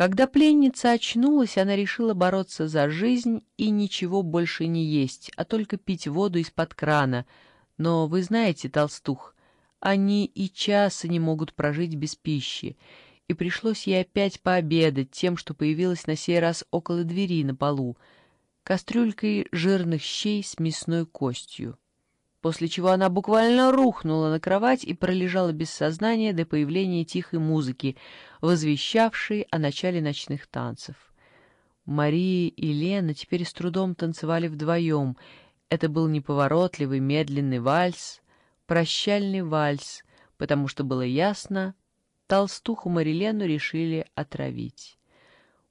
Когда пленница очнулась, она решила бороться за жизнь и ничего больше не есть, а только пить воду из-под крана. Но вы знаете, толстух, они и часа не могут прожить без пищи, и пришлось ей опять пообедать тем, что появилось на сей раз около двери на полу, кастрюлькой жирных щей с мясной костью после чего она буквально рухнула на кровать и пролежала без сознания до появления тихой музыки, возвещавшей о начале ночных танцев. Мария и Лена теперь с трудом танцевали вдвоем. Это был неповоротливый, медленный вальс, прощальный вальс, потому что было ясно, толстуху Марилену решили отравить.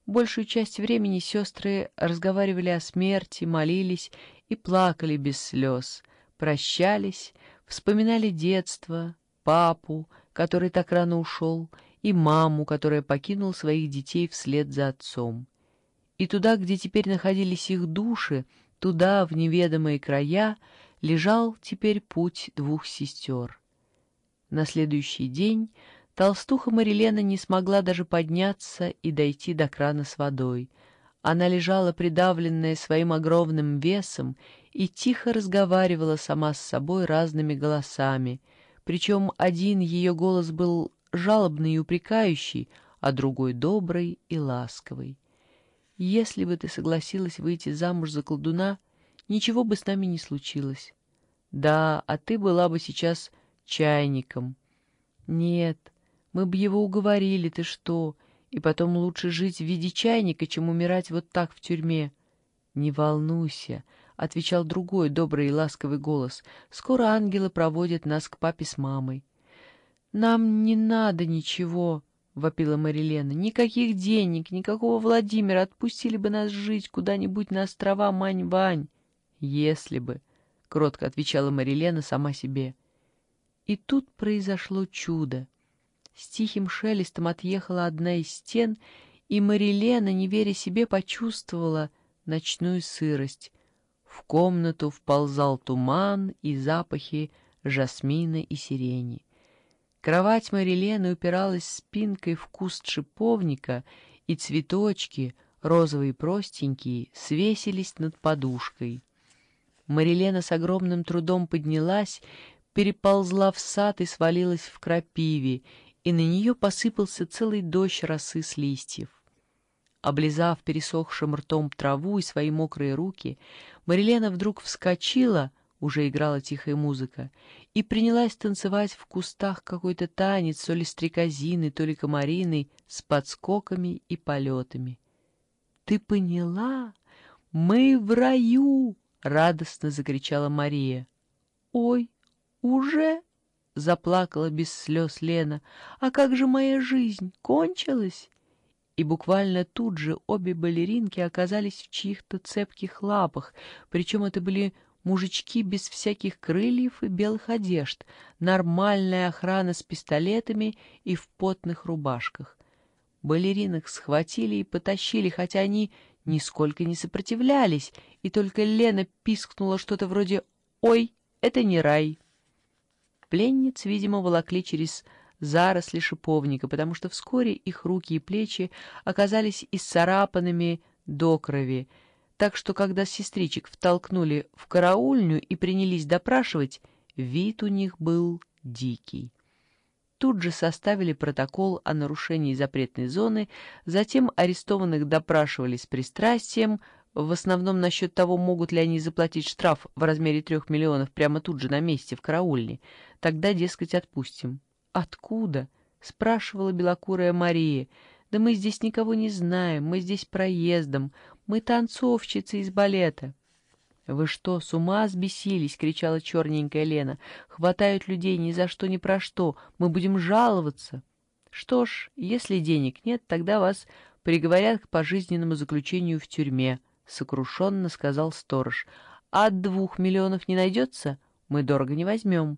Большую часть времени сестры разговаривали о смерти, молились и плакали без слез — прощались, вспоминали детство, папу, который так рано ушел, и маму, которая покинул своих детей вслед за отцом. И туда, где теперь находились их души, туда, в неведомые края, лежал теперь путь двух сестер. На следующий день толстуха Марилена не смогла даже подняться и дойти до крана с водой. Она лежала придавленная своим огромным весом и тихо разговаривала сама с собой разными голосами, причем один ее голос был жалобный и упрекающий, а другой добрый и ласковый. «Если бы ты согласилась выйти замуж за колдуна, ничего бы с нами не случилось. Да, а ты была бы сейчас чайником. Нет, мы бы его уговорили, ты что, и потом лучше жить в виде чайника, чем умирать вот так в тюрьме. Не волнуйся, — отвечал другой добрый и ласковый голос. «Скоро ангелы проводят нас к папе с мамой». «Нам не надо ничего», — вопила Марилена. «Никаких денег, никакого Владимира. Отпустили бы нас жить куда-нибудь на острова Мань-Вань». «Если бы», — кротко отвечала Марилена сама себе. И тут произошло чудо. С тихим шелестом отъехала одна из стен, и Марилена, не веря себе, почувствовала ночную сырость. В комнату вползал туман и запахи жасмина и сирени. Кровать Марилены упиралась спинкой в куст шиповника, и цветочки, розовые простенькие, свесились над подушкой. Марилена с огромным трудом поднялась, переползла в сад и свалилась в крапиве, и на нее посыпался целый дождь росы с листьев. Облизав пересохшим ртом траву и свои мокрые руки, Марилена вдруг вскочила, уже играла тихая музыка, и принялась танцевать в кустах какой-то танец, то ли стрекозины, то ли комариной, с подскоками и полетами. — Ты поняла? Мы в раю! — радостно закричала Мария. — Ой, уже? — заплакала без слез Лена. — А как же моя жизнь? Кончилась? и буквально тут же обе балеринки оказались в чьих-то цепких лапах, причем это были мужички без всяких крыльев и белых одежд, нормальная охрана с пистолетами и в потных рубашках. Балеринок схватили и потащили, хотя они нисколько не сопротивлялись, и только Лена пискнула что-то вроде «Ой, это не рай». Пленниц, видимо, волокли через заросли шиповника, потому что вскоре их руки и плечи оказались исцарапанными до крови, так что когда сестричек втолкнули в караульню и принялись допрашивать, вид у них был дикий. Тут же составили протокол о нарушении запретной зоны, затем арестованных допрашивали с пристрастием, в основном насчет того, могут ли они заплатить штраф в размере трех миллионов прямо тут же на месте в караульне. Тогда, дескать, отпустим. «Откуда?» — спрашивала белокурая Мария. «Да мы здесь никого не знаем, мы здесь проездом, мы танцовщицы из балета». «Вы что, с ума сбесились?» — кричала черненькая Лена. «Хватают людей ни за что ни про что, мы будем жаловаться». «Что ж, если денег нет, тогда вас приговорят к пожизненному заключению в тюрьме», — сокрушенно сказал сторож. «А от двух миллионов не найдется? Мы дорого не возьмем».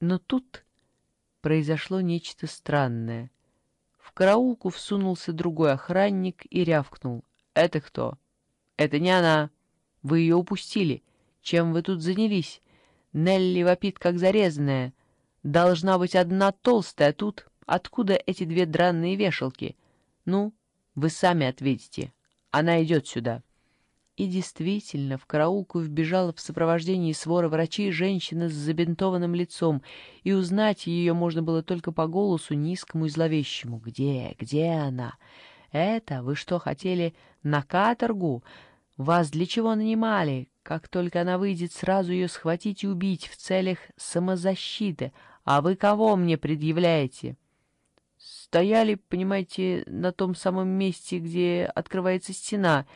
Но тут произошло нечто странное. В караулку всунулся другой охранник и рявкнул. «Это кто?» «Это не она. Вы ее упустили. Чем вы тут занялись? Нелли вопит, как зарезанная. Должна быть одна толстая, тут откуда эти две дранные вешалки? Ну, Вы сами ответите. Она идет сюда». И действительно, в караулку вбежала в сопровождении свора врачей женщина с забинтованным лицом, и узнать ее можно было только по голосу низкому и зловещему. «Где? Где она?» «Это? Вы что, хотели на каторгу? Вас для чего нанимали? Как только она выйдет, сразу ее схватить и убить в целях самозащиты. А вы кого мне предъявляете?» «Стояли, понимаете, на том самом месте, где открывается стена»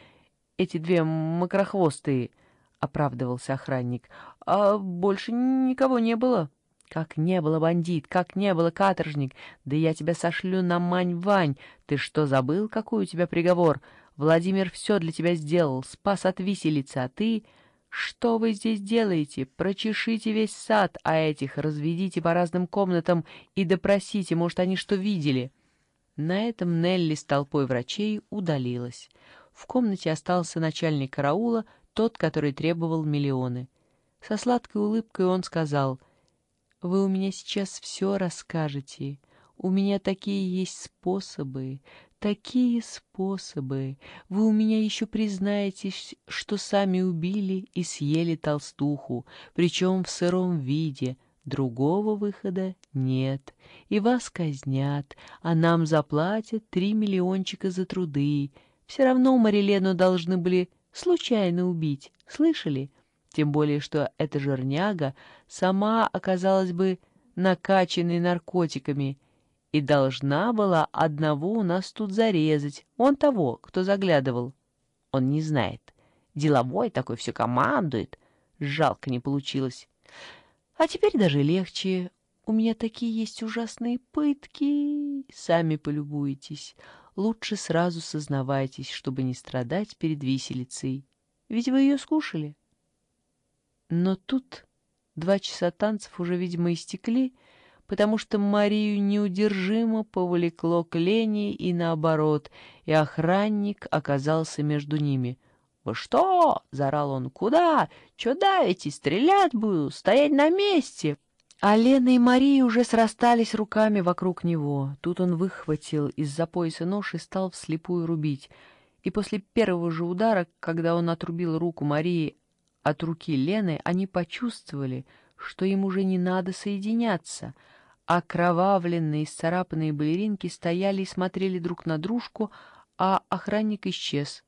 эти две макрохвостые, — оправдывался охранник. — А больше никого не было. — Как не было, бандит, как не было, каторжник. Да я тебя сошлю на Мань-Вань. Ты что, забыл, какой у тебя приговор? Владимир все для тебя сделал, спас от виселицы, а ты... Что вы здесь делаете? Прочешите весь сад, а этих разведите по разным комнатам и допросите, может, они что видели. На этом Нелли с толпой врачей удалилась. В комнате остался начальник караула, тот, который требовал миллионы. Со сладкой улыбкой он сказал, «Вы у меня сейчас все расскажете. У меня такие есть способы, такие способы. Вы у меня еще признаетесь, что сами убили и съели толстуху, причем в сыром виде». Другого выхода нет, и вас казнят, а нам заплатят три миллиончика за труды, все равно Марилену должны были случайно убить, слышали? Тем более, что эта жерняга сама оказалась бы накачанной наркотиками и должна была одного у нас тут зарезать, он того, кто заглядывал. Он не знает. Деловой такой все командует. Жалко не получилось. А теперь даже легче. У меня такие есть ужасные пытки. Сами полюбуйтесь. Лучше сразу сознавайтесь, чтобы не страдать перед виселицей. Ведь вы ее скушали. Но тут два часа танцев уже, видимо, истекли, потому что Марию неудержимо повлекло к Лене и наоборот, и охранник оказался между ними. «Вы что?» — заорал он. «Куда? Чё давите? Стрелять буду! Стоять на месте! А Лена и Мария уже срастались руками вокруг него. Тут он выхватил из-за пояса нож и стал вслепую рубить. И после первого же удара, когда он отрубил руку Марии от руки Лены, они почувствовали, что им уже не надо соединяться. А кровавленные, исцарапанные балеринки стояли и смотрели друг на дружку, а охранник исчез.